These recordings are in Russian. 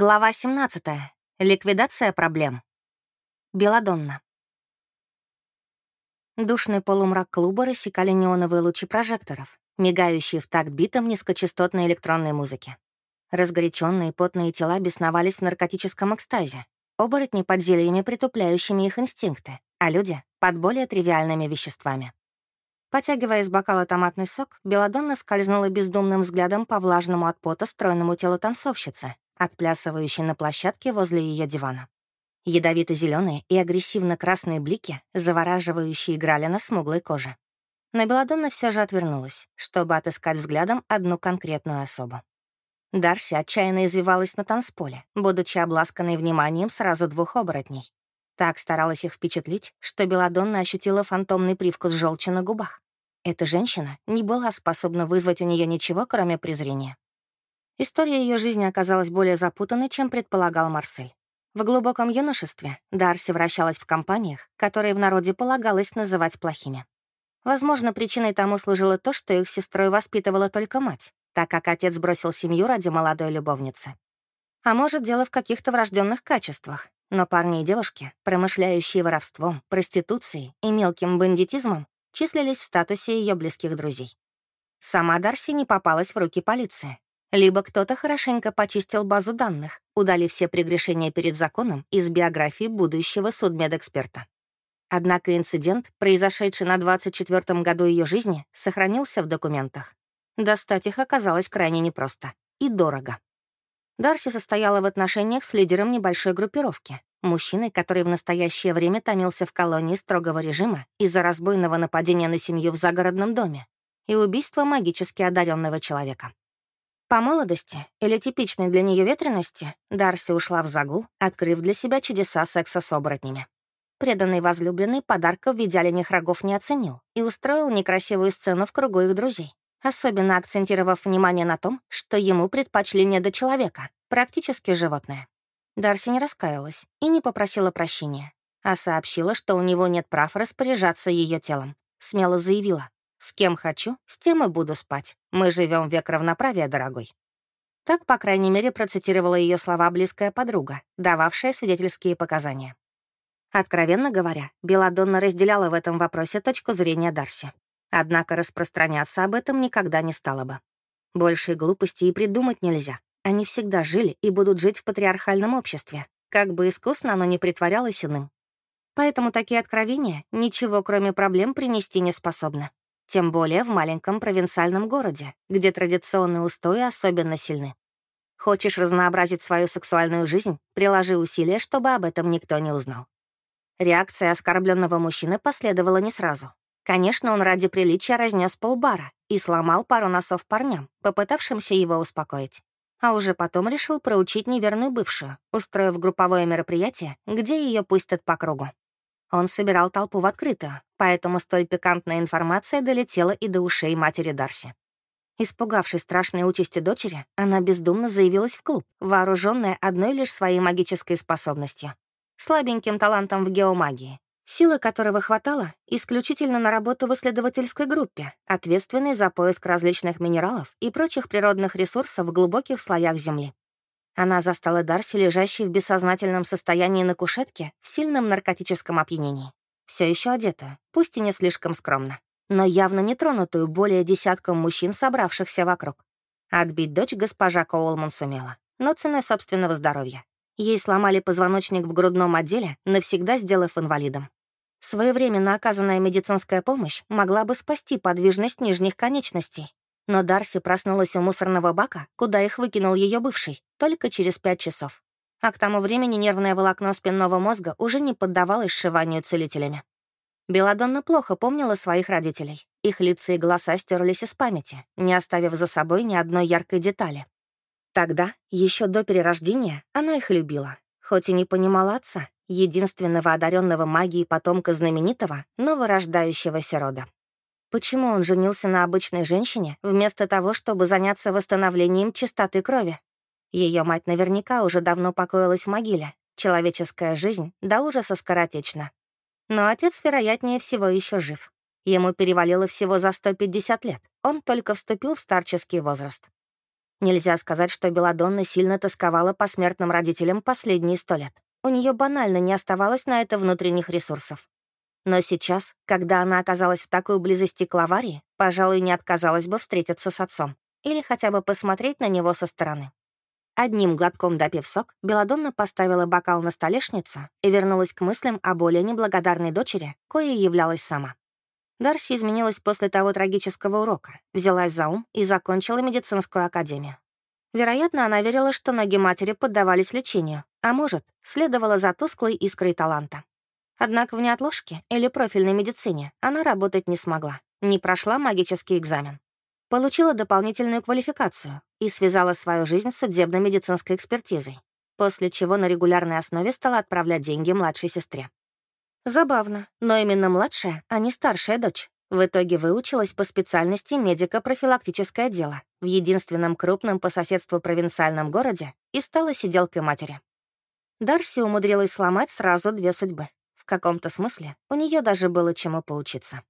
Глава 17. Ликвидация проблем. Беладонна. Душный полумрак клуба рассекали неоновые лучи прожекторов, мигающие в такт битом низкочастотной электронной музыки. Разгоряченные потные тела бесновались в наркотическом экстазе, оборотни под зельями, притупляющими их инстинкты, а люди — под более тривиальными веществами. Потягивая из бокала томатный сок, Беладонна скользнула бездумным взглядом по влажному от пота стройному телу танцовщицы, отплясывающей на площадке возле ее дивана. ядовито зеленые и агрессивно-красные блики, завораживающие играли на смуглой коже. Но Беладонна все же отвернулась, чтобы отыскать взглядом одну конкретную особу. Дарси отчаянно извивалась на танцполе, будучи обласканной вниманием сразу двух оборотней. Так старалась их впечатлить, что Беладонна ощутила фантомный привкус желчи на губах. Эта женщина не была способна вызвать у нее ничего, кроме презрения. История ее жизни оказалась более запутанной, чем предполагал Марсель. В глубоком юношестве Дарси вращалась в компаниях, которые в народе полагалось называть плохими. Возможно, причиной тому служило то, что их сестрой воспитывала только мать, так как отец бросил семью ради молодой любовницы. А может, дело в каких-то врожденных качествах, но парни и девушки, промышляющие воровством, проституцией и мелким бандитизмом, числились в статусе ее близких друзей. Сама Дарси не попалась в руки полиции, либо кто-то хорошенько почистил базу данных, удалив все прегрешения перед законом из биографии будущего судмедэксперта. Однако инцидент, произошедший на 24-м году ее жизни, сохранился в документах. Достать их оказалось крайне непросто и дорого. Дарси состояла в отношениях с лидером небольшой группировки, мужчиной, который в настоящее время томился в колонии строгого режима из-за разбойного нападения на семью в загородном доме и убийства магически одаренного человека. По молодости или типичной для нее ветренности Дарси ушла в загул, открыв для себя чудеса секса с оборотнями. Преданный возлюбленный подарка в виде рогов не оценил и устроил некрасивую сцену в кругу их друзей, особенно акцентировав внимание на том, что ему предпочли не до человека, практически животное. Дарси не раскаялась и не попросила прощения, а сообщила, что у него нет прав распоряжаться ее телом. Смело заявила, с кем хочу, с тем и буду спать. Мы живем век равноправия, дорогой». Так, по крайней мере, процитировала ее слова близкая подруга, дававшая свидетельские показания. Откровенно говоря, Беладонна разделяла в этом вопросе точку зрения Дарси. Однако распространяться об этом никогда не стала бы. Большей глупости и придумать нельзя. Они всегда жили и будут жить в патриархальном обществе, как бы искусно оно ни притворялось иным. Поэтому такие откровения ничего, кроме проблем, принести не способны. Тем более в маленьком провинциальном городе, где традиционные устои особенно сильны. Хочешь разнообразить свою сексуальную жизнь, приложи усилия, чтобы об этом никто не узнал. Реакция оскорбленного мужчины последовала не сразу. Конечно, он ради приличия разнес полбара и сломал пару носов парням, попытавшимся его успокоить. А уже потом решил проучить неверную бывшую, устроив групповое мероприятие, где ее пустят по кругу. Он собирал толпу в открытую, поэтому столь пикантная информация долетела и до ушей матери Дарси. Испугавшись страшной участи дочери, она бездумно заявилась в клуб, вооруженная одной лишь своей магической способностью — слабеньким талантом в геомагии, силы которого хватало исключительно на работу в исследовательской группе, ответственной за поиск различных минералов и прочих природных ресурсов в глубоких слоях Земли. Она застала Дарси, лежащей в бессознательном состоянии на кушетке, в сильном наркотическом опьянении. Все еще одетую, пусть и не слишком скромно, но явно не тронутую более десятком мужчин, собравшихся вокруг. Отбить дочь госпожа Коулман сумела, но ценой собственного здоровья. Ей сломали позвоночник в грудном отделе, навсегда сделав инвалидом. Своевременно оказанная медицинская помощь могла бы спасти подвижность нижних конечностей, но Дарси проснулась у мусорного бака, куда их выкинул ее бывший, только через пять часов. А к тому времени нервное волокно спинного мозга уже не поддавалось сшиванию целителями. Беладонна плохо помнила своих родителей. Их лица и голоса стерлись из памяти, не оставив за собой ни одной яркой детали. Тогда, еще до перерождения, она их любила, хоть и не понимала отца, единственного одаренного магией потомка знаменитого, но вырождающегося рода. Почему он женился на обычной женщине, вместо того, чтобы заняться восстановлением чистоты крови? Ее мать наверняка уже давно покоилась в могиле. Человеческая жизнь до ужаса скоротечна. Но отец, вероятнее всего, еще жив. Ему перевалило всего за 150 лет. Он только вступил в старческий возраст. Нельзя сказать, что Беладонна сильно тосковала по смертным родителям последние сто лет. У нее банально не оставалось на это внутренних ресурсов. Но сейчас, когда она оказалась в такой близости к Лаварии, пожалуй, не отказалась бы встретиться с отцом или хотя бы посмотреть на него со стороны. Одним глотком допив сок, Беладонна поставила бокал на столешницу и вернулась к мыслям о более неблагодарной дочери, коей являлась сама. Дарси изменилась после того трагического урока, взялась за ум и закончила медицинскую академию. Вероятно, она верила, что ноги матери поддавались лечению, а может, следовала за тусклой искрой таланта. Однако в неотложке или профильной медицине она работать не смогла, не прошла магический экзамен. Получила дополнительную квалификацию и связала свою жизнь с судебно-медицинской экспертизой, после чего на регулярной основе стала отправлять деньги младшей сестре. Забавно, но именно младшая, а не старшая дочь. В итоге выучилась по специальности медико-профилактическое дело в единственном крупном по соседству провинциальном городе и стала сиделкой матери. Дарси умудрилась сломать сразу две судьбы. В каком-то смысле у нее даже было чему поучиться.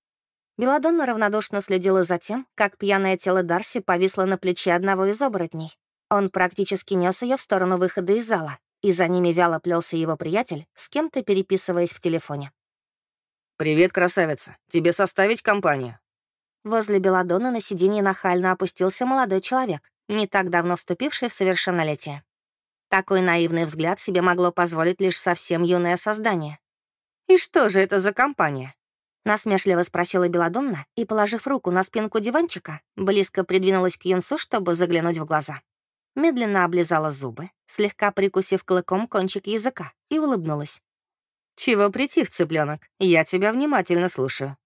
Беладонна равнодушно следила за тем, как пьяное тело Дарси повисло на плече одного из оборотней. Он практически нес ее в сторону выхода из зала, и за ними вяло плелся его приятель, с кем-то переписываясь в телефоне. «Привет, красавица. Тебе составить компанию?» Возле Беладонны на сиденье нахально опустился молодой человек, не так давно вступивший в совершеннолетие. Такой наивный взгляд себе могло позволить лишь совсем юное создание. «И что же это за компания?» Насмешливо спросила Беладонна и, положив руку на спинку диванчика, близко придвинулась к юнцу, чтобы заглянуть в глаза медленно облизала зубы, слегка прикусив клыком кончик языка, и улыбнулась. «Чего притих, цыпленок? Я тебя внимательно слушаю».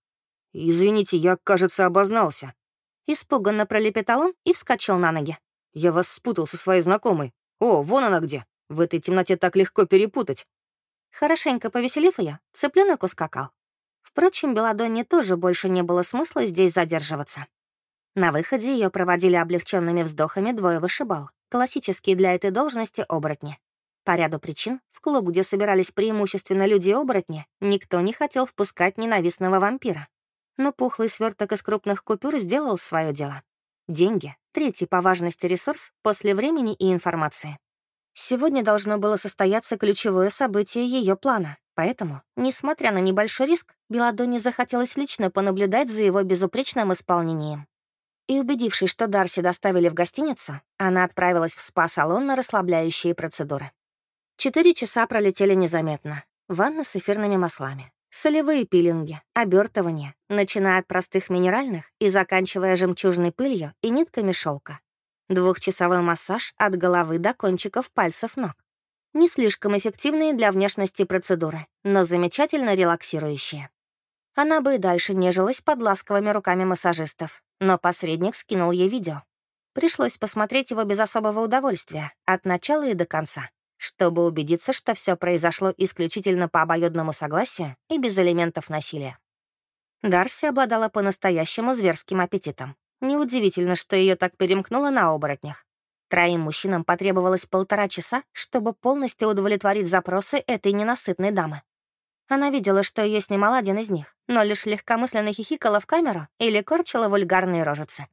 «Извините, я, кажется, обознался». Испуганно пролепетал он и вскочил на ноги. «Я вас спутал со своей знакомой. О, вон она где. В этой темноте так легко перепутать». Хорошенько повеселив ее, цыпленок ускакал. Впрочем, Беладонне тоже больше не было смысла здесь задерживаться. На выходе ее проводили облегченными вздохами двое вышибал, классические для этой должности оборотни. По ряду причин в клуб, где собирались преимущественно люди-оборотни, никто не хотел впускать ненавистного вампира. Но пухлый сверток из крупных купюр сделал свое дело. Деньги — третий по важности ресурс после времени и информации. Сегодня должно было состояться ключевое событие ее плана, поэтому, несмотря на небольшой риск, Беладоне захотелось лично понаблюдать за его безупречным исполнением и, убедившись, что Дарси доставили в гостиницу, она отправилась в спа-салон на расслабляющие процедуры. Четыре часа пролетели незаметно. Ванна с эфирными маслами, солевые пилинги, обертывания, начиная от простых минеральных и заканчивая жемчужной пылью и нитками шелка. Двухчасовой массаж от головы до кончиков пальцев ног. Не слишком эффективные для внешности процедуры, но замечательно релаксирующие. Она бы и дальше нежилась под ласковыми руками массажистов, но посредник скинул ей видео. Пришлось посмотреть его без особого удовольствия, от начала и до конца, чтобы убедиться, что все произошло исключительно по обоюдному согласию и без элементов насилия. Дарси обладала по-настоящему зверским аппетитом. Неудивительно, что ее так перемкнуло на оборотнях. Троим мужчинам потребовалось полтора часа, чтобы полностью удовлетворить запросы этой ненасытной дамы. Она видела, что ее снимал один из них, но лишь легкомысленно хихикала в камеру или корчила вульгарные рожицы.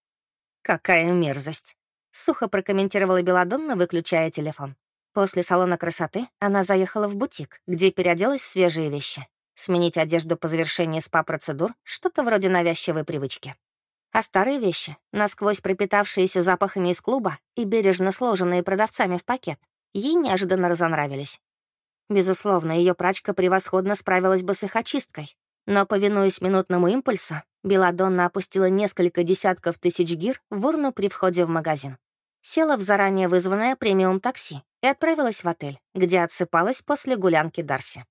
«Какая мерзость!» — сухо прокомментировала Беладонна, выключая телефон. После салона красоты она заехала в бутик, где переоделась в свежие вещи. Сменить одежду по завершении СПА-процедур — что-то вроде навязчивой привычки. А старые вещи, насквозь пропитавшиеся запахами из клуба и бережно сложенные продавцами в пакет, ей неожиданно разонравились. Безусловно, ее прачка превосходно справилась бы с их очисткой. Но, повинуясь минутному импульсу, Беладонна опустила несколько десятков тысяч гир в урну при входе в магазин. Села в заранее вызванное премиум-такси и отправилась в отель, где отсыпалась после гулянки Дарси.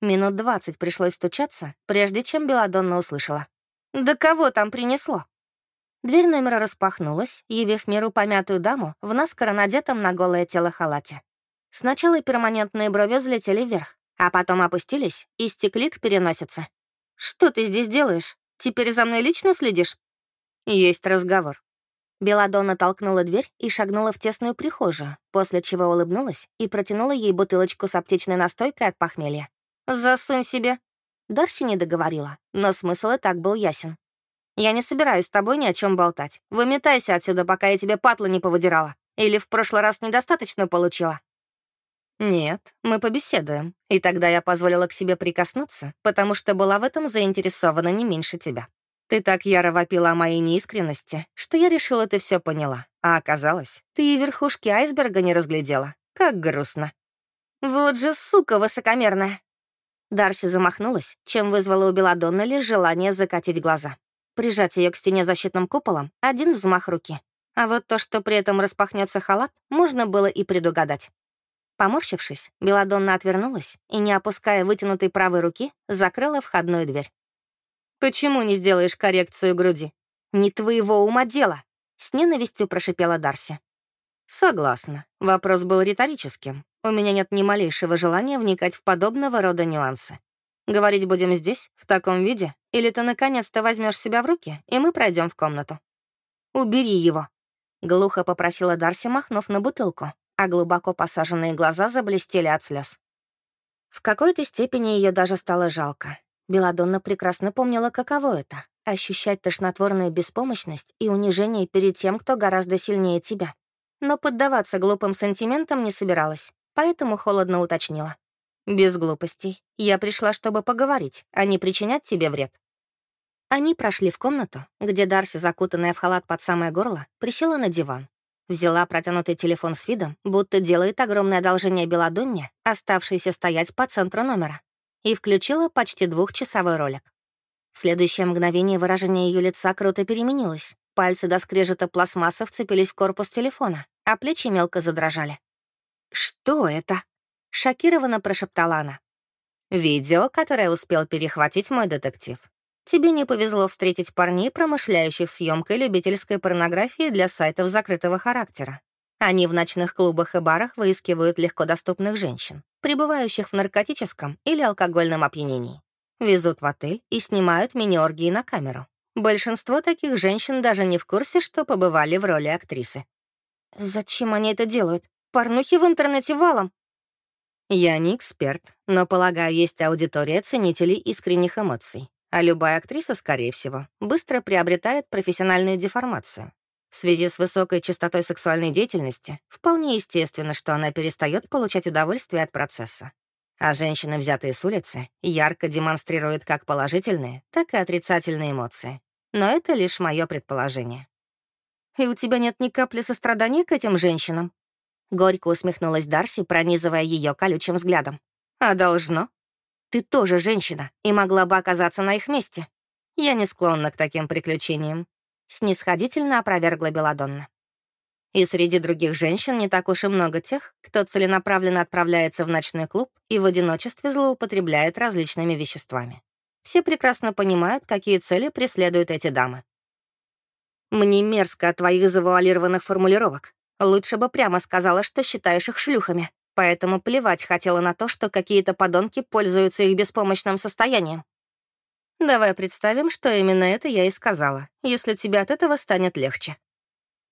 Минут двадцать пришлось стучаться, прежде чем Беладонна услышала. «Да кого там принесло?» Дверь номера распахнулась, явив миру помятую даму в наскоро надетом на голое тело халате. Сначала перманентные брови взлетели вверх, а потом опустились и стекли к переносице. «Что ты здесь делаешь? Теперь за мной лично следишь?» «Есть разговор». Беладонна толкнула дверь и шагнула в тесную прихожую, после чего улыбнулась и протянула ей бутылочку с аптечной настойкой от похмелья. «Засунь себе». Дарси не договорила, но смысл и так был ясен. Я не собираюсь с тобой ни о чем болтать. Выметайся отсюда, пока я тебе патлы не повыдирала. Или в прошлый раз недостаточно получила?» «Нет, мы побеседуем. И тогда я позволила к себе прикоснуться, потому что была в этом заинтересована не меньше тебя. Ты так яро вопила о моей неискренности, что я решила, ты все поняла. А оказалось, ты и верхушки айсберга не разглядела. Как грустно». «Вот же сука высокомерная!» Дарси замахнулась, чем вызвала у Беладонны лишь желание закатить глаза. Прижать ее к стене защитным куполом — один взмах руки. А вот то, что при этом распахнется халат, можно было и предугадать. Поморщившись, Беладонна отвернулась и, не опуская вытянутой правой руки, закрыла входную дверь. «Почему не сделаешь коррекцию груди?» «Не твоего ума дело!» — с ненавистью прошипела Дарси. «Согласна. Вопрос был риторическим. У меня нет ни малейшего желания вникать в подобного рода нюансы. Говорить будем здесь, в таком виде, или ты наконец-то возьмешь себя в руки, и мы пройдем в комнату?» «Убери его», Глухо попросила Дарси, махнув на бутылку, а глубоко посаженные глаза заблестели от слез. В какой-то степени ее даже стало жалко. Беладонна прекрасно помнила, каково это — ощущать тошнотворную беспомощность и унижение перед тем, кто гораздо сильнее тебя. Но поддаваться глупым сантиментам не собиралась, поэтому холодно уточнила. «Без глупостей. Я пришла, чтобы поговорить, а не причинять тебе вред». Они прошли в комнату, где Дарси, закутанная в халат под самое горло, присела на диван. Взяла протянутый телефон с видом, будто делает огромное одолжение Беладонне, оставшейся стоять по центру номера, и включила почти двухчасовой ролик. В следующее мгновение выражение ее лица круто переменилось. Пальцы до скрежета пластмасса вцепились в корпус телефона, а плечи мелко задрожали. «Что это?» — шокированно прошептала она. «Видео, которое успел перехватить мой детектив. Тебе не повезло встретить парней, промышляющих съемкой любительской порнографии для сайтов закрытого характера. Они в ночных клубах и барах выискивают легко доступных женщин, пребывающих в наркотическом или алкогольном опьянении. Везут в отель и снимают мини-оргии на камеру. Большинство таких женщин даже не в курсе, что побывали в роли актрисы. Зачем они это делают? Порнухи в интернете валом. Я не эксперт, но, полагаю, есть аудитория ценителей искренних эмоций а любая актриса, скорее всего, быстро приобретает профессиональную деформацию. В связи с высокой частотой сексуальной деятельности вполне естественно, что она перестает получать удовольствие от процесса. А женщины, взятые с улицы, ярко демонстрируют как положительные, так и отрицательные эмоции. Но это лишь мое предположение. «И у тебя нет ни капли сострадания к этим женщинам?» Горько усмехнулась Дарси, пронизывая ее колючим взглядом. «А должно?» Ты тоже женщина и могла бы оказаться на их месте. Я не склонна к таким приключениям», — снисходительно опровергла Беладонна. И среди других женщин не так уж и много тех, кто целенаправленно отправляется в ночной клуб и в одиночестве злоупотребляет различными веществами. Все прекрасно понимают, какие цели преследуют эти дамы. «Мне мерзко от твоих завуалированных формулировок. Лучше бы прямо сказала, что считаешь их шлюхами», Поэтому плевать хотела на то, что какие-то подонки пользуются их беспомощным состоянием. Давай представим, что именно это я и сказала, если тебе от этого станет легче.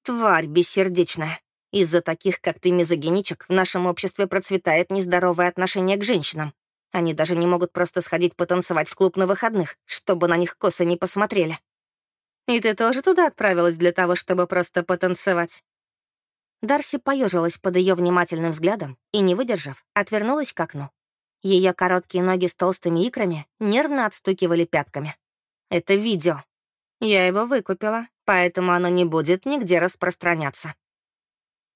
Тварь бессердечная. Из-за таких, как ты, мизогиничек, в нашем обществе процветает нездоровое отношение к женщинам. Они даже не могут просто сходить потанцевать в клуб на выходных, чтобы на них косо не посмотрели. И ты тоже туда отправилась для того, чтобы просто потанцевать? Дарси поежилась под ее внимательным взглядом и, не выдержав, отвернулась к окну. Ее короткие ноги с толстыми икрами нервно отстукивали пятками. «Это видео. Я его выкупила, поэтому оно не будет нигде распространяться».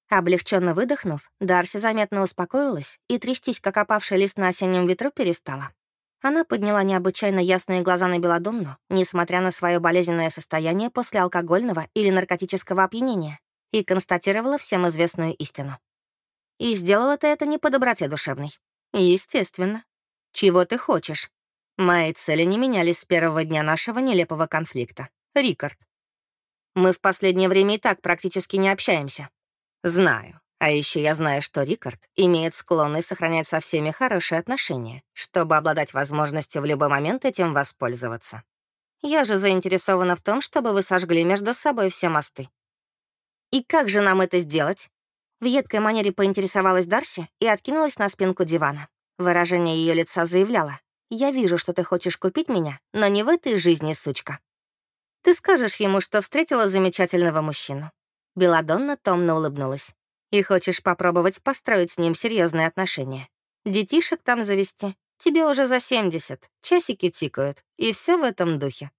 Облегченно выдохнув, Дарси заметно успокоилась и трястись, как опавший лист на осеннем ветру, перестала. Она подняла необычайно ясные глаза на Белодомну, несмотря на свое болезненное состояние после алкогольного или наркотического опьянения, и констатировала всем известную истину. И сделала ты это не по доброте душевной. Естественно. Чего ты хочешь? Мои цели не менялись с первого дня нашего нелепого конфликта. Рикард. Мы в последнее время и так практически не общаемся. Знаю. А еще я знаю, что Рикард имеет склонность сохранять со всеми хорошие отношения, чтобы обладать возможностью в любой момент этим воспользоваться. Я же заинтересована в том, чтобы вы сожгли между собой все мосты. «И как же нам это сделать?» В едкой манере поинтересовалась Дарси и откинулась на спинку дивана. Выражение ее лица заявляло. «Я вижу, что ты хочешь купить меня, но не в этой жизни, сучка». Ты скажешь ему, что встретила замечательного мужчину». Беладонна томно улыбнулась. «И хочешь попробовать построить с ним серьезные отношения. Детишек там завести. Тебе уже за 70, часики тикают, и все в этом духе.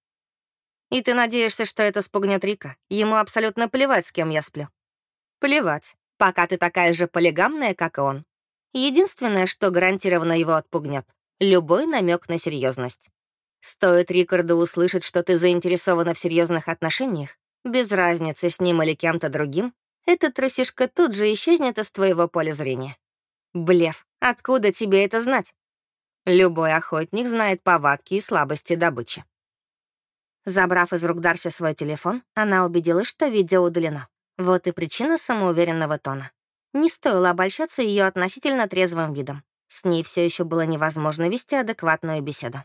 И ты надеешься, что это спугнет Рика? Ему абсолютно плевать, с кем я сплю. Плевать, пока ты такая же полигамная, как и он. Единственное, что гарантированно его отпугнет — любой намек на серьезность. Стоит Рикарду услышать, что ты заинтересована в серьезных отношениях, без разницы, с ним или кем-то другим, эта трусишка тут же исчезнет из твоего поля зрения. Блеф, откуда тебе это знать? Любой охотник знает повадки и слабости добычи. Забрав из рук Дарси свой телефон, она убедилась, что видео удалено. Вот и причина самоуверенного тона. Не стоило обольщаться ее относительно трезвым видом. С ней все еще было невозможно вести адекватную беседу.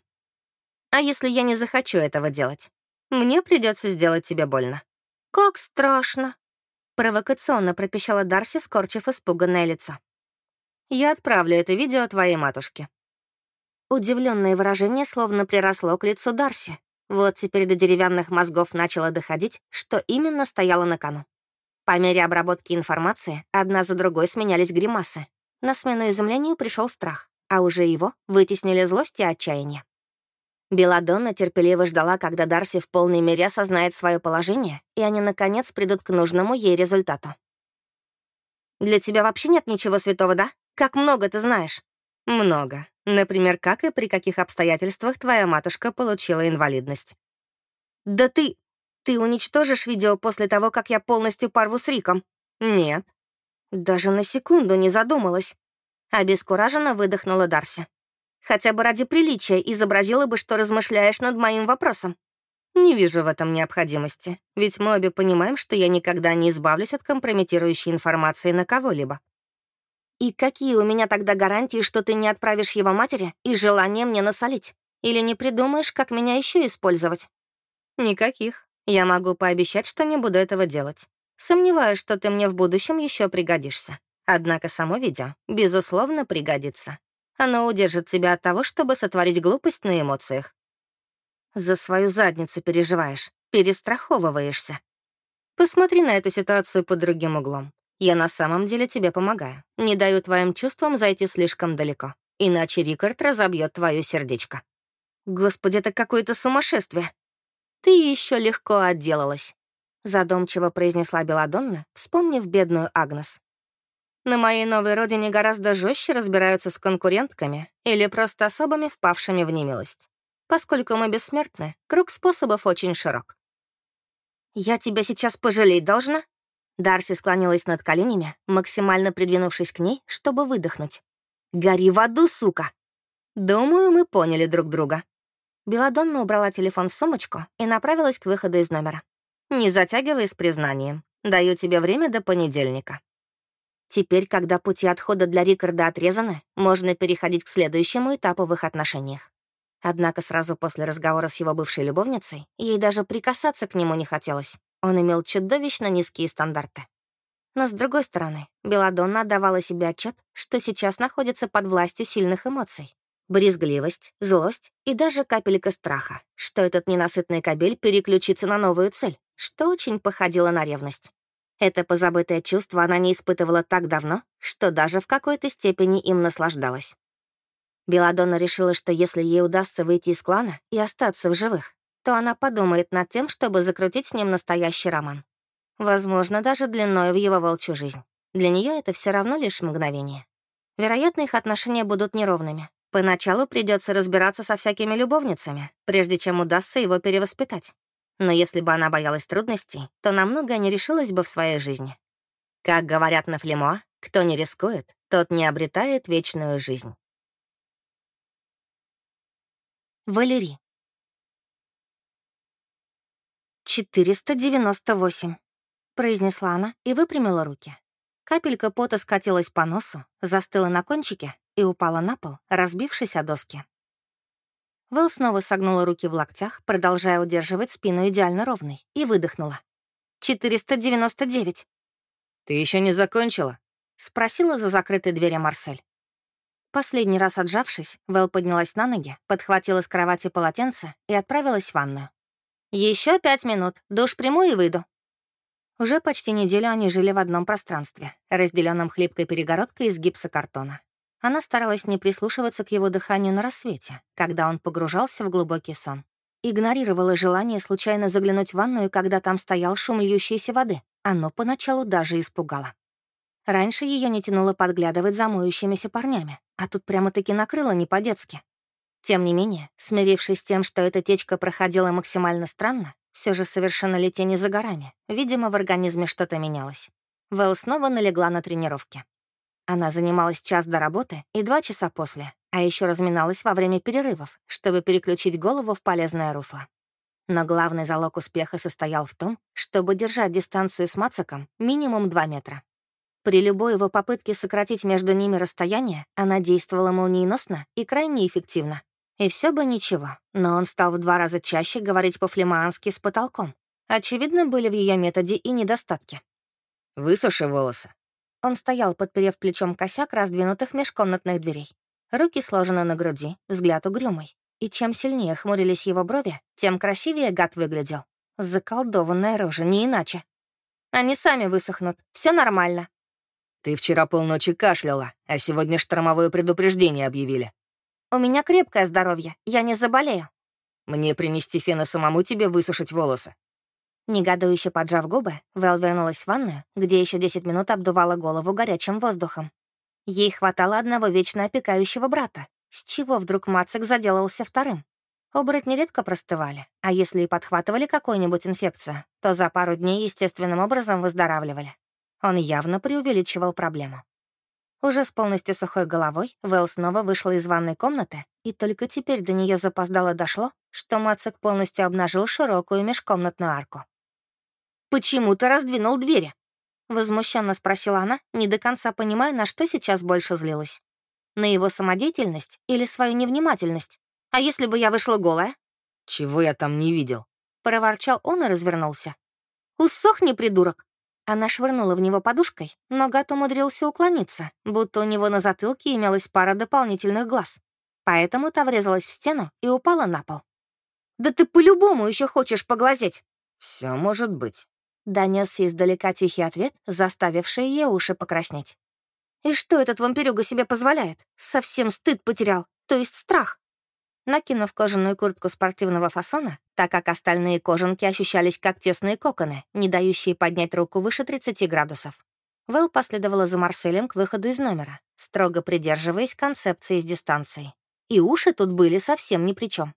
«А если я не захочу этого делать? Мне придется сделать тебе больно». «Как страшно!» Провокационно пропищала Дарси, скорчив испуганное лицо. «Я отправлю это видео твоей матушке». Удивленное выражение словно приросло к лицу Дарси. Вот теперь до деревянных мозгов начало доходить, что именно стояло на кону. По мере обработки информации одна за другой сменялись гримасы. На смену изумлению пришел страх, а уже его вытеснили злость и отчаяние. Беладонна терпеливо ждала, когда Дарси в полной мере осознает свое положение, и они, наконец, придут к нужному ей результату. «Для тебя вообще нет ничего святого, да? Как много ты знаешь?» «Много. Например, как и при каких обстоятельствах твоя матушка получила инвалидность». «Да ты... Ты уничтожишь видео после того, как я полностью порву с Риком? Нет. Даже на секунду не задумалась. Обескураженно выдохнула Дарси. Хотя бы ради приличия изобразила бы, что размышляешь над моим вопросом. Не вижу в этом необходимости, ведь мы обе понимаем, что я никогда не избавлюсь от компрометирующей информации на кого-либо. И какие у меня тогда гарантии, что ты не отправишь его матери и желание мне насолить? Или не придумаешь, как меня еще использовать? Никаких. Я могу пообещать, что не буду этого делать. Сомневаюсь, что ты мне в будущем еще пригодишься. Однако само видео, безусловно, пригодится. Оно удержит тебя от того, чтобы сотворить глупость на эмоциях. За свою задницу переживаешь, перестраховываешься. Посмотри на эту ситуацию под другим углом. Я на самом деле тебе помогаю. Не даю твоим чувствам зайти слишком далеко. Иначе Рикард разобьет твое сердечко. Господи, это какое-то сумасшествие. «Ты еще легко отделалась», — задумчиво произнесла Беладонна, вспомнив бедную Агнес. «На моей новой родине гораздо жестче разбираются с конкурентками или просто особами, впавшими в немилость. Поскольку мы бессмертны, круг способов очень широк». «Я тебя сейчас пожалеть должна?» Дарси склонилась над коленями, максимально придвинувшись к ней, чтобы выдохнуть. «Гори в аду, сука!» «Думаю, мы поняли друг друга», Беладонна убрала телефон в сумочку и направилась к выходу из номера. «Не затягивай с признанием. Даю тебе время до понедельника». Теперь, когда пути отхода для Рикарда отрезаны, можно переходить к следующему этапу в их отношениях. Однако сразу после разговора с его бывшей любовницей ей даже прикасаться к нему не хотелось. Он имел чудовищно низкие стандарты. Но, с другой стороны, Беладонна отдавала себе отчет, что сейчас находится под властью сильных эмоций. Брезгливость, злость и даже капелька страха, что этот ненасытный кабель переключится на новую цель, что очень походило на ревность. Это позабытое чувство она не испытывала так давно, что даже в какой-то степени им наслаждалась. Беладонна решила, что если ей удастся выйти из клана и остаться в живых, то она подумает над тем, чтобы закрутить с ним настоящий роман. Возможно, даже длиной в его волчью жизнь. Для нее это все равно лишь мгновение. Вероятно, их отношения будут неровными, Поначалу придется разбираться со всякими любовницами, прежде чем удастся его перевоспитать. Но если бы она боялась трудностей, то намного не решилась бы в своей жизни. Как говорят на Флемо, кто не рискует, тот не обретает вечную жизнь. Валерий. 498, произнесла она и выпрямила руки. Капелька пота скатилась по носу, застыла на кончике и упала на пол, разбившись о доски. Вэл снова согнула руки в локтях, продолжая удерживать спину идеально ровной, и выдохнула. «499». «Ты еще не закончила?» — спросила за закрытой дверью Марсель. Последний раз отжавшись, Вэл поднялась на ноги, подхватила с кровати полотенце и отправилась в ванную. Еще пять минут, душ приму и выйду». Уже почти неделю они жили в одном пространстве, разделенном хлипкой перегородкой из гипсокартона. Она старалась не прислушиваться к его дыханию на рассвете, когда он погружался в глубокий сон. Игнорировала желание случайно заглянуть в ванную, когда там стоял шум льющейся воды. Оно поначалу даже испугало. Раньше ее не тянуло подглядывать за моющимися парнями, а тут прямо-таки накрыло не по-детски. Тем не менее, смирившись с тем, что эта течка проходила максимально странно, все же совершеннолетие не за горами. Видимо, в организме что-то менялось. Вэл снова налегла на тренировки. Она занималась час до работы и два часа после, а еще разминалась во время перерывов, чтобы переключить голову в полезное русло. Но главный залог успеха состоял в том, чтобы держать дистанцию с Мацаком минимум 2 метра. При любой его попытке сократить между ними расстояние, она действовала молниеносно и крайне эффективно. И все бы ничего, но он стал в два раза чаще говорить по-флемаански с потолком. Очевидно, были в ее методе и недостатки. «Высуши волосы», он стоял, подперев плечом косяк раздвинутых межкомнатных дверей. Руки сложены на груди, взгляд угрюмый. И чем сильнее хмурились его брови, тем красивее гад выглядел. Заколдованная рожа, не иначе. Они сами высохнут, все нормально. Ты вчера полночи кашляла, а сегодня штормовое предупреждение объявили. У меня крепкое здоровье, я не заболею. Мне принести фена самому тебе высушить волосы. Негодующе поджав губы, Вэл вернулась в ванную, где еще 10 минут обдувала голову горячим воздухом. Ей хватало одного вечно опекающего брата. С чего вдруг Мацик заделался вторым? Оборотни редко простывали, а если и подхватывали какую-нибудь инфекцию, то за пару дней естественным образом выздоравливали. Он явно преувеличивал проблему. Уже с полностью сухой головой Вэл снова вышла из ванной комнаты, и только теперь до нее запоздало дошло, что Мацик полностью обнажил широкую межкомнатную арку. «Почему ты раздвинул двери?» — возмущенно спросила она, не до конца понимая, на что сейчас больше злилась. На его самодеятельность или свою невнимательность? А если бы я вышла голая? «Чего я там не видел?» — проворчал он и развернулся. «Усохни, придурок!» Она швырнула в него подушкой, но гад умудрился уклониться, будто у него на затылке имелась пара дополнительных глаз. Поэтому та врезалась в стену и упала на пол. «Да ты по-любому еще хочешь поглазеть!» Все может быть», Донесся издалека тихий ответ, заставивший ее уши покраснеть. «И что этот вампирюга себе позволяет? Совсем стыд потерял, то есть страх». Накинув кожаную куртку спортивного фасона, так как остальные кожанки ощущались как тесные коконы, не дающие поднять руку выше 30 градусов, Вэл последовала за Марселем к выходу из номера, строго придерживаясь концепции с дистанцией. И уши тут были совсем ни при чем.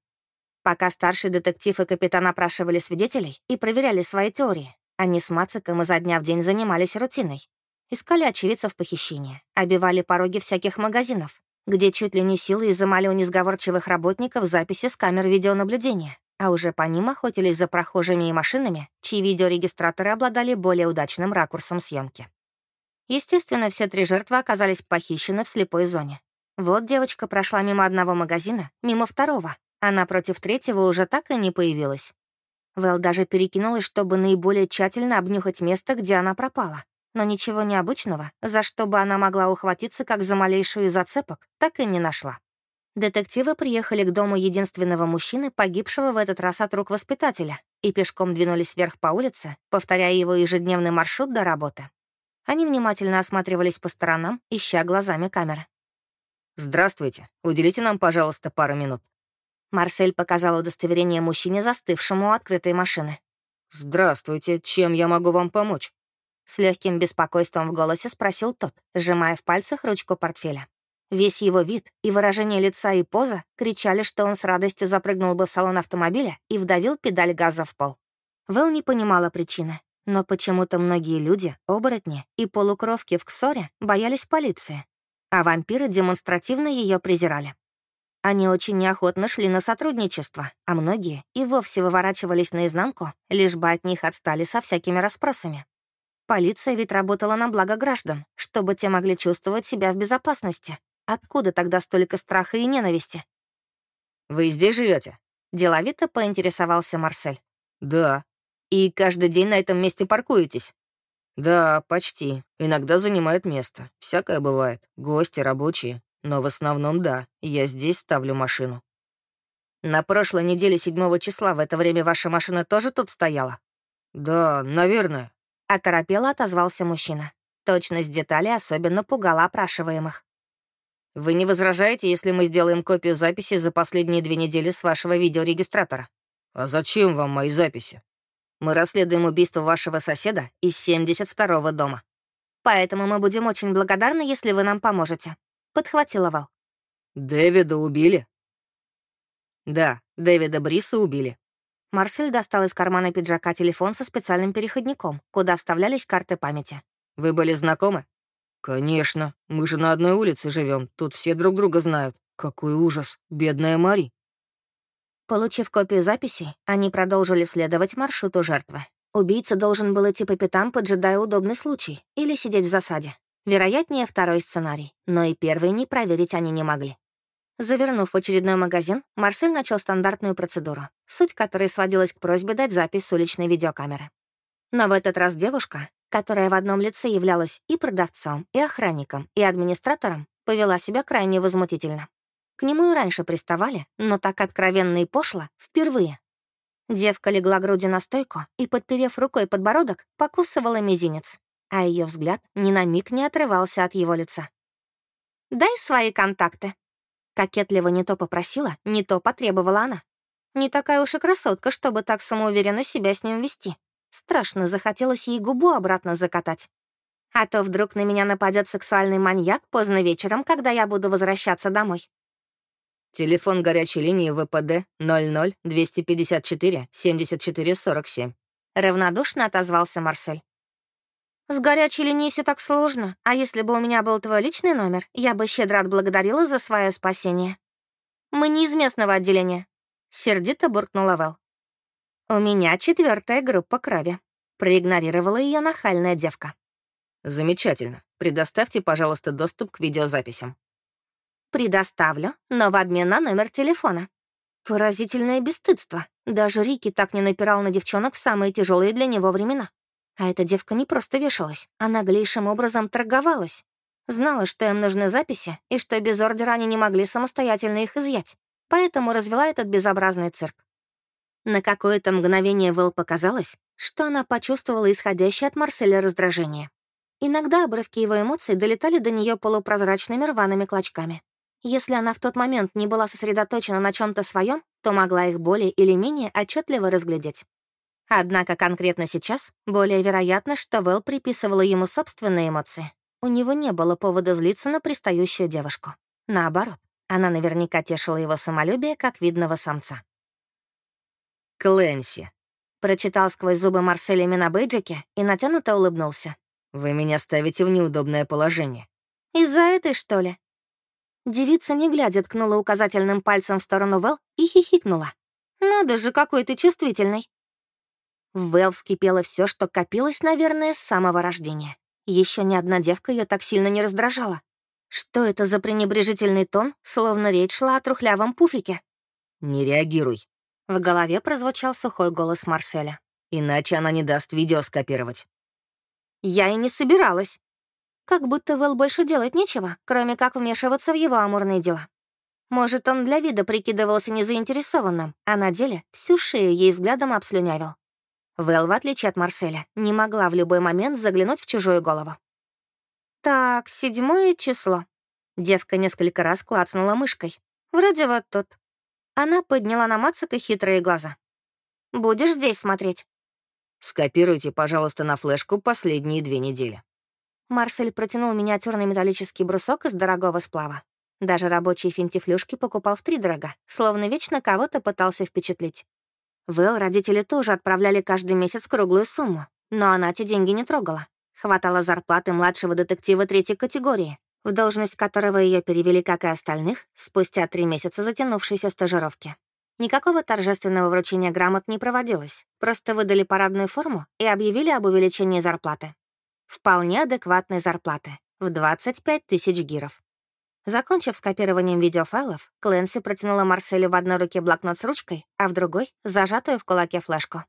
Пока старший детектив и капитан опрашивали свидетелей и проверяли свои теории, они с Мациком изо дня в день занимались рутиной. Искали очевидцев похищения, обивали пороги всяких магазинов, где чуть ли не силой изымали у несговорчивых работников записи с камер видеонаблюдения, а уже по ним охотились за прохожими и машинами, чьи видеорегистраторы обладали более удачным ракурсом съемки. Естественно, все три жертвы оказались похищены в слепой зоне. Вот девочка прошла мимо одного магазина, мимо второго, а напротив третьего уже так и не появилась. Вэл даже перекинулась, чтобы наиболее тщательно обнюхать место, где она пропала. Но ничего необычного, за что бы она могла ухватиться как за малейшую из зацепок, так и не нашла. Детективы приехали к дому единственного мужчины, погибшего в этот раз от рук воспитателя, и пешком двинулись вверх по улице, повторяя его ежедневный маршрут до работы. Они внимательно осматривались по сторонам, ища глазами камеры. «Здравствуйте. Уделите нам, пожалуйста, пару минут», Марсель показал удостоверение мужчине, застывшему у открытой машины. «Здравствуйте, чем я могу вам помочь?» С легким беспокойством в голосе спросил тот, сжимая в пальцах ручку портфеля. Весь его вид и выражение лица и поза кричали, что он с радостью запрыгнул бы в салон автомобиля и вдавил педаль газа в пол. Вэл не понимала причины, но почему-то многие люди, оборотни и полукровки в Ксоре боялись полиции, а вампиры демонстративно ее презирали. Они очень неохотно шли на сотрудничество, а многие и вовсе выворачивались наизнанку, лишь бы от них отстали со всякими расспросами. Полиция ведь работала на благо граждан, чтобы те могли чувствовать себя в безопасности. Откуда тогда столько страха и ненависти? «Вы здесь живете? Деловито поинтересовался Марсель. «Да». «И каждый день на этом месте паркуетесь?» «Да, почти. Иногда занимает место. Всякое бывает. Гости, рабочие. Но в основном да, я здесь ставлю машину. На прошлой неделе седьмого числа в это время ваша машина тоже тут стояла? Да, наверное. Оторопело отозвался мужчина. Точность деталей особенно пугала опрашиваемых. Вы не возражаете, если мы сделаем копию записи за последние две недели с вашего видеорегистратора? А зачем вам мои записи? Мы расследуем убийство вашего соседа из 72-го дома. Поэтому мы будем очень благодарны, если вы нам поможете», — подхватила Вал. «Дэвида убили?» «Да, Дэвида Бриса убили». Марсель достал из кармана пиджака телефон со специальным переходником, куда вставлялись карты памяти. «Вы были знакомы?» «Конечно. Мы же на одной улице живем. Тут все друг друга знают. Какой ужас. Бедная Мари». Получив копию записи, они продолжили следовать маршруту жертвы. Убийца должен был идти по пятам, поджидая удобный случай, или сидеть в засаде. Вероятнее второй сценарий, но и первый не проверить они не могли. Завернув в очередной магазин, Марсель начал стандартную процедуру, суть которой сводилась к просьбе дать запись с уличной видеокамеры. Но в этот раз девушка, которая в одном лице являлась и продавцом, и охранником, и администратором, повела себя крайне возмутительно. К нему и раньше приставали, но так откровенно и пошло впервые. Девка легла груди на стойку и, подперев рукой подбородок, покусывала мизинец, а ее взгляд ни на миг не отрывался от его лица. «Дай свои контакты». Кокетливо не то попросила, не то потребовала она. Не такая уж и красотка, чтобы так самоуверенно себя с ним вести. Страшно захотелось ей губу обратно закатать. А то вдруг на меня нападет сексуальный маньяк поздно вечером, когда я буду возвращаться домой. Телефон горячей линии ВПД 00-254-74-47. Равнодушно отозвался Марсель. «С горячей линией все так сложно, а если бы у меня был твой личный номер, я бы щедро отблагодарила за свое спасение». «Мы не из местного отделения», — сердито буркнула Вэл. «У меня четвертая группа крови», — проигнорировала ее нахальная девка. «Замечательно. Предоставьте, пожалуйста, доступ к видеозаписям». «Предоставлю, но в обмен на номер телефона». Поразительное бесстыдство. Даже Рики так не напирал на девчонок в самые тяжелые для него времена. А эта девка не просто вешалась, а наглейшим образом торговалась. Знала, что им нужны записи, и что без ордера они не могли самостоятельно их изъять. Поэтому развела этот безобразный цирк. На какое-то мгновение Вэл показалось, что она почувствовала исходящее от Марселя раздражение. Иногда обрывки его эмоций долетали до нее полупрозрачными рваными клочками. Если она в тот момент не была сосредоточена на чем то своем, то могла их более или менее отчетливо разглядеть. Однако конкретно сейчас более вероятно, что Вэл приписывала ему собственные эмоции. У него не было повода злиться на пристающую девушку. Наоборот, она наверняка тешила его самолюбие как видного самца. Клэнси», — прочитал сквозь зубы Марсель имена бейджике и натянуто улыбнулся. «Вы меня ставите в неудобное положение». «Из-за этой, что ли?» Девица, не глядя, ткнула указательным пальцем в сторону Вэл и хихикнула. «Надо же, какой ты чувствительный!» В Вэл вскипело все, что копилось, наверное, с самого рождения. Еще ни одна девка ее так сильно не раздражала. Что это за пренебрежительный тон, словно речь шла о трухлявом пуфике? «Не реагируй», в голове прозвучал сухой голос Марселя. «Иначе она не даст видео скопировать». «Я и не собиралась». Как будто Вэл больше делать нечего, кроме как вмешиваться в его амурные дела. Может, он для вида прикидывался незаинтересованным, а на деле всю шею ей взглядом обслюнявил. Вэл, в отличие от Марселя, не могла в любой момент заглянуть в чужую голову. «Так, седьмое число». Девка несколько раз клацнула мышкой. «Вроде вот тут. Она подняла на Мацика хитрые глаза. «Будешь здесь смотреть?» «Скопируйте, пожалуйста, на флешку последние две недели». Марсель протянул миниатюрный металлический брусок из дорогого сплава. Даже рабочие финтифлюшки покупал в три дорога, словно вечно кого-то пытался впечатлить. Вэл родители тоже отправляли каждый месяц круглую сумму, но она эти деньги не трогала. Хватало зарплаты младшего детектива третьей категории в должность которого ее перевели, как и остальных, спустя три месяца затянувшейся стажировки. Никакого торжественного вручения грамот не проводилось, просто выдали парадную форму и объявили об увеличении зарплаты. Вполне адекватной зарплаты — в 25 тысяч гиров. Закончив с копированием видеофайлов, Клэнси протянула Марселю в одной руке блокнот с ручкой, а в другой — зажатую в кулаке флешку.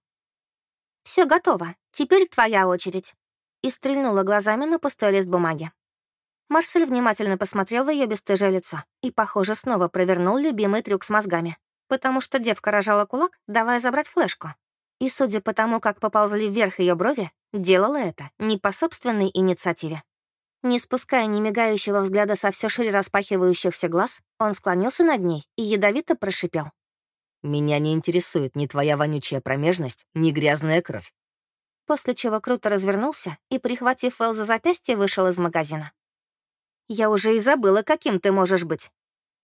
Все готово, теперь твоя очередь», и стрельнула глазами на пустой лист бумаги. Марсель внимательно посмотрел в ее бесстыжее лицо и, похоже, снова провернул любимый трюк с мозгами. потому что девка рожала кулак, давая забрать флешку. И, судя по тому, как поползли вверх ее брови, делала это не по собственной инициативе. Не спуская ни мигающего взгляда со все шире распахивающихся глаз, он склонился над ней и ядовито прошипел. «Меня не интересует ни твоя вонючая промежность, ни грязная кровь». После чего круто развернулся и, прихватив Эл за запястье, вышел из магазина. «Я уже и забыла, каким ты можешь быть».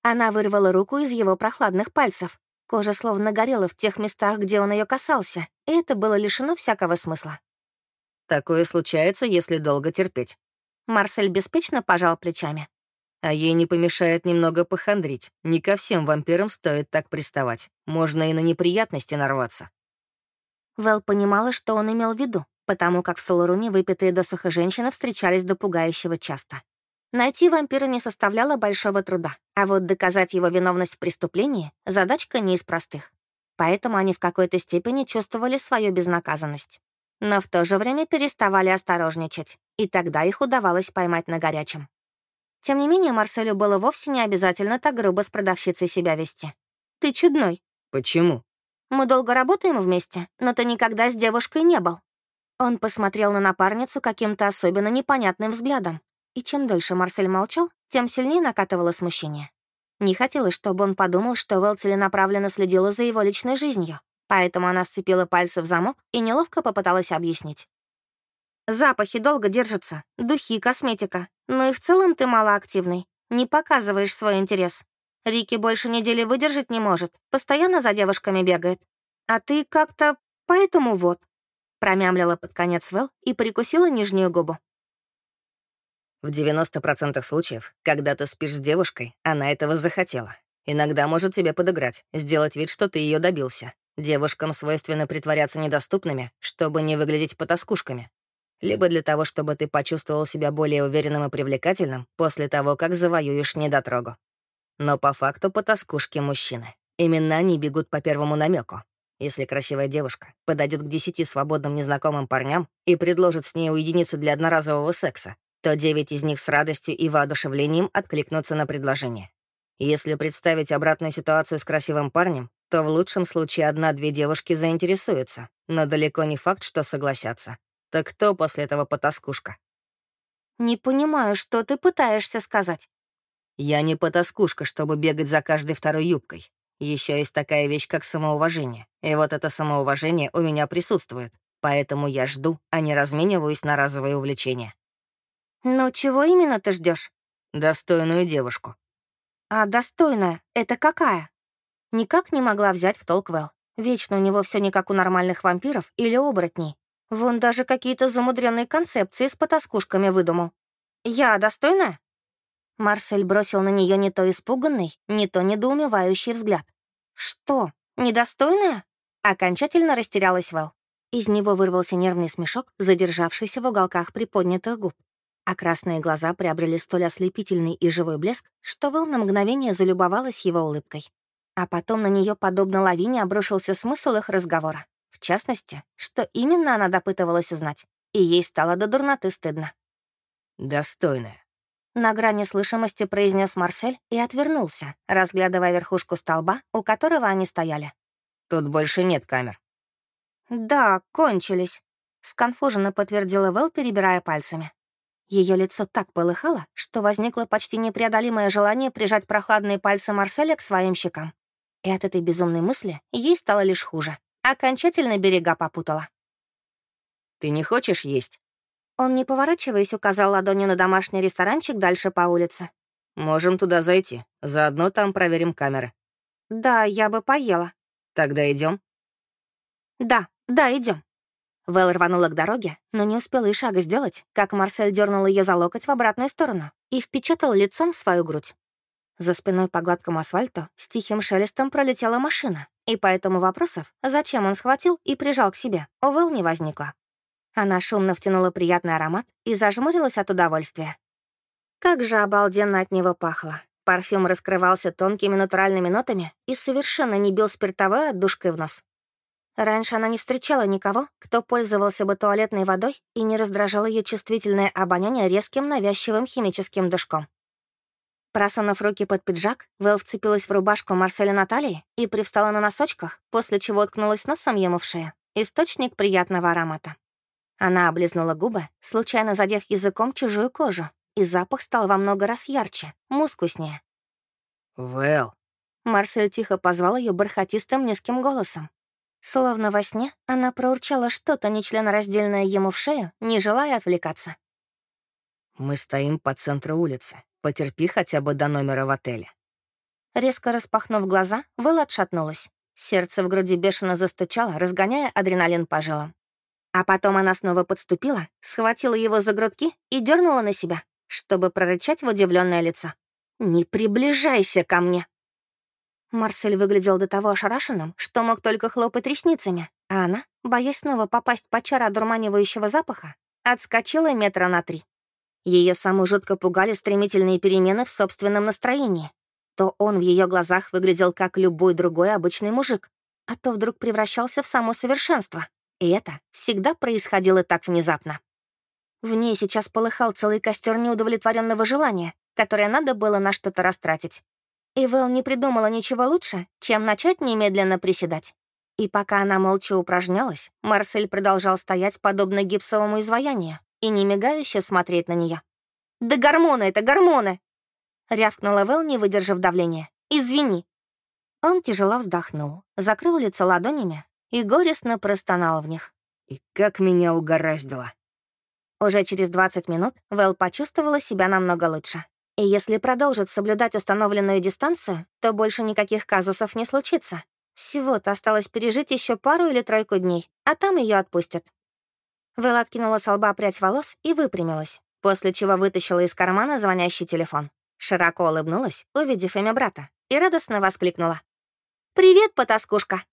Она вырвала руку из его прохладных пальцев. Кожа словно горела в тех местах, где он ее касался, и это было лишено всякого смысла. «Такое случается, если долго терпеть». Марсель беспечно пожал плечами. А ей не помешает немного похандрить. Не ко всем вампирам стоит так приставать. Можно и на неприятности нарваться. Вэл понимала, что он имел в виду, потому как в Солоруне выпитые досуха женщины встречались до пугающего часто. Найти вампира не составляло большого труда, а вот доказать его виновность в преступлении — задачка не из простых. Поэтому они в какой-то степени чувствовали свою безнаказанность. Но в то же время переставали осторожничать, и тогда их удавалось поймать на горячем. Тем не менее, Марселю было вовсе не обязательно так грубо с продавщицей себя вести. «Ты чудной». «Почему?» «Мы долго работаем вместе, но ты никогда с девушкой не был». Он посмотрел на напарницу каким-то особенно непонятным взглядом. И чем дольше Марсель молчал, тем сильнее накатывало смущение. Не хотелось, чтобы он подумал, что Вэл целенаправленно следила за его личной жизнью, поэтому она сцепила пальцы в замок и неловко попыталась объяснить. Запахи долго держатся, духи, косметика. Но и в целом ты малоактивный. Не показываешь свой интерес. Рики больше недели выдержать не может, постоянно за девушками бегает. А ты как-то... Поэтому вот. Промямлила под конец Вэл и прикусила нижнюю губу. В 90% случаев, когда ты спишь с девушкой, она этого захотела. Иногда может тебе подыграть, сделать вид, что ты ее добился. Девушкам свойственно притворяться недоступными, чтобы не выглядеть потаскушками либо для того, чтобы ты почувствовал себя более уверенным и привлекательным после того, как завоюешь недотрогу. Но по факту потаскушки мужчины. Именно они бегут по первому намеку. Если красивая девушка подойдет к десяти свободным незнакомым парням и предложит с ней уединиться для одноразового секса, то девять из них с радостью и воодушевлением откликнутся на предложение. Если представить обратную ситуацию с красивым парнем, то в лучшем случае одна-две девушки заинтересуются, но далеко не факт, что согласятся. Так кто после этого потаскушка? Не понимаю, что ты пытаешься сказать. Я не потаскушка, чтобы бегать за каждой второй юбкой. Еще есть такая вещь, как самоуважение. И вот это самоуважение у меня присутствует. Поэтому я жду, а не размениваюсь на разовые увлечения. Но чего именно ты ждешь? Достойную девушку. А достойная — это какая? Никак не могла взять в толк Вэл. Вечно у него все не как у нормальных вампиров или оборотней. Вон даже какие-то замудренные концепции с потаскушками выдумал. Я достойна? Марсель бросил на нее не то испуганный, не то недоумевающий взгляд. «Что, недостойная?» Окончательно растерялась Вэл. Из него вырвался нервный смешок, задержавшийся в уголках приподнятых губ. А красные глаза приобрели столь ослепительный и живой блеск, что Вэл на мгновение залюбовалась его улыбкой. А потом на нее, подобно лавине, обрушился смысл их разговора. В частности, что именно она допытывалась узнать, и ей стало до дурноты стыдно. «Достойная», — на грани слышимости произнес Марсель и отвернулся, разглядывая верхушку столба, у которого они стояли. «Тут больше нет камер». «Да, кончились», — сконфуженно подтвердила Вэл, перебирая пальцами. Ее лицо так полыхало, что возникло почти непреодолимое желание прижать прохладные пальцы Марселя к своим щекам. И от этой безумной мысли ей стало лишь хуже. Окончательно берега попутала. «Ты не хочешь есть?» Он, не поворачиваясь, указал ладонью на домашний ресторанчик дальше по улице. «Можем туда зайти. Заодно там проверим камеры». «Да, я бы поела». «Тогда идем. «Да, да, идем. Вэл рванула к дороге, но не успела и шага сделать, как Марсель дернул ее за локоть в обратную сторону и впечатал лицом в свою грудь. За спиной по гладкому асфальту с тихим шелестом пролетела машина, и поэтому вопросов, зачем он схватил и прижал к себе, у Вэл не возникло. Она шумно втянула приятный аромат и зажмурилась от удовольствия. Как же обалденно от него пахло. Парфюм раскрывался тонкими натуральными нотами и совершенно не бил спиртовой отдушкой в нос. Раньше она не встречала никого, кто пользовался бы туалетной водой и не раздражал ее чувствительное обоняние резким навязчивым химическим душком. Просунув руки под пиджак, Вэл вцепилась в рубашку Марселя Натальи и привстала на носочках, после чего уткнулась носом ему в шею. Источник приятного аромата. Она облизнула губы, случайно задев языком чужую кожу, и запах стал во много раз ярче, мускуснее. «Вэл». Марсель тихо позвал ее бархатистым низким голосом. Словно во сне она проурчала что-то нечленораздельное ему в шею, не желая отвлекаться. «Мы стоим по центру улицы. Потерпи хотя бы до номера в отеле». Резко распахнув глаза, Вэл отшатнулась. Сердце в груди бешено застучало, разгоняя адреналин по жилам. А потом она снова подступила, схватила его за грудки и дернула на себя, чтобы прорычать в удивленное лицо. «Не приближайся ко мне!» Марсель выглядел до того ошарашенным, что мог только хлопать ресницами, а она, боясь снова попасть под чар одурманивающего запаха, отскочила метра на три. Ее саму жутко пугали стремительные перемены в собственном настроении. То он в ее глазах выглядел как любой другой обычный мужик, а то вдруг превращался в само совершенство. И это всегда происходило так внезапно. В ней сейчас полыхал целый костер неудовлетворенного желания, которое надо было на что-то растратить. И Вэл не придумала ничего лучше, чем начать немедленно приседать. И пока она молча упражнялась, Марсель продолжал стоять подобно гипсовому изваянию, и не мигающе смотреть на нее. «Да гормоны это, гормоны!» Рявкнула Вэл, не выдержав давления. «Извини». Он тяжело вздохнул, закрыл лицо ладонями и горестно простонал в них. «И как меня угораздило!» Уже через 20 минут Вэл почувствовала себя намного лучше. И если продолжит соблюдать установленную дистанцию, то больше никаких казусов не случится. Всего-то осталось пережить еще пару или тройку дней, а там ее отпустят. Вэл откинула с лба прядь волос и выпрямилась, после чего вытащила из кармана звонящий телефон. Широко улыбнулась, увидев имя брата, и радостно воскликнула. «Привет, потаскушка!»